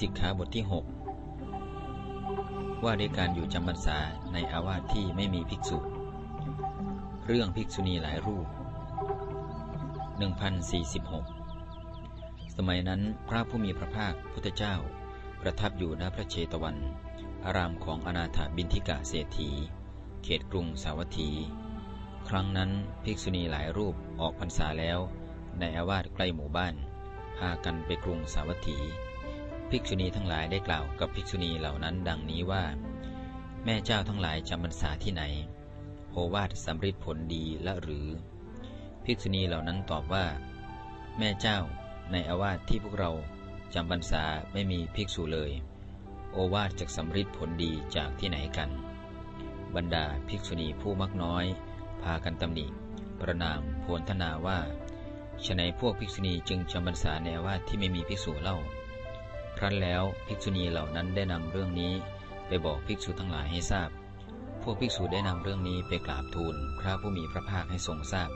สิกขาบทที่ 6 ว่าด้วยการอยู่จำพรรษาในอาวาสที่ไม่มีภิกษุ เรื่องภิกษุณีหลายรูป 1046 สมัยนั้นพระผู้มีพระภาคพุทธเจ้า ประทับอยู่ณพระเชตวัน อารามของอนาถบินทิกะเศรษฐี เขตกรุงสาวัตถี ครั้งนั้นภิกษุณีหลายรูปออกพรรษาแล้ว ในอาวาสใกล้หมู่บ้าน พากันไปกรุงสาวัตถี ภิกษุณีทั้งหลายได้กล่าวกับภิกษุณีเหล่านั้น ดังนี้ว่า แม่เจ้าทั้งหลายจำพรรษาที่ไหนโอวาทสำริดผลดีละหรือ ภิกษุณีเหล่านั้นตอบว่า แม่เจ้าในอาวาสที่พวกเราจำพรรษาไม่มีภิกษุเลย โอวาทจากสำริดผลดีจากที่ไหนกัน บรรดาภิกษุณีผู้มักน้อย พากันตำหนิ ประนามโพลธนาว่าฉนัยพวกภิกษุณีจึงจำพรรษาในอาวาสที่ไม่มีภิกษุเล่า ครั้นแล้วภิกษุณีเหล่านั้นได้นำเรื่องนี้ไปบอกภิกษุทั้งหลายให้ทราบ พวกภิกษุได้นำเรื่องนี้ไปกราบทูลพระผู้มีพระภาคให้ทรงทราบ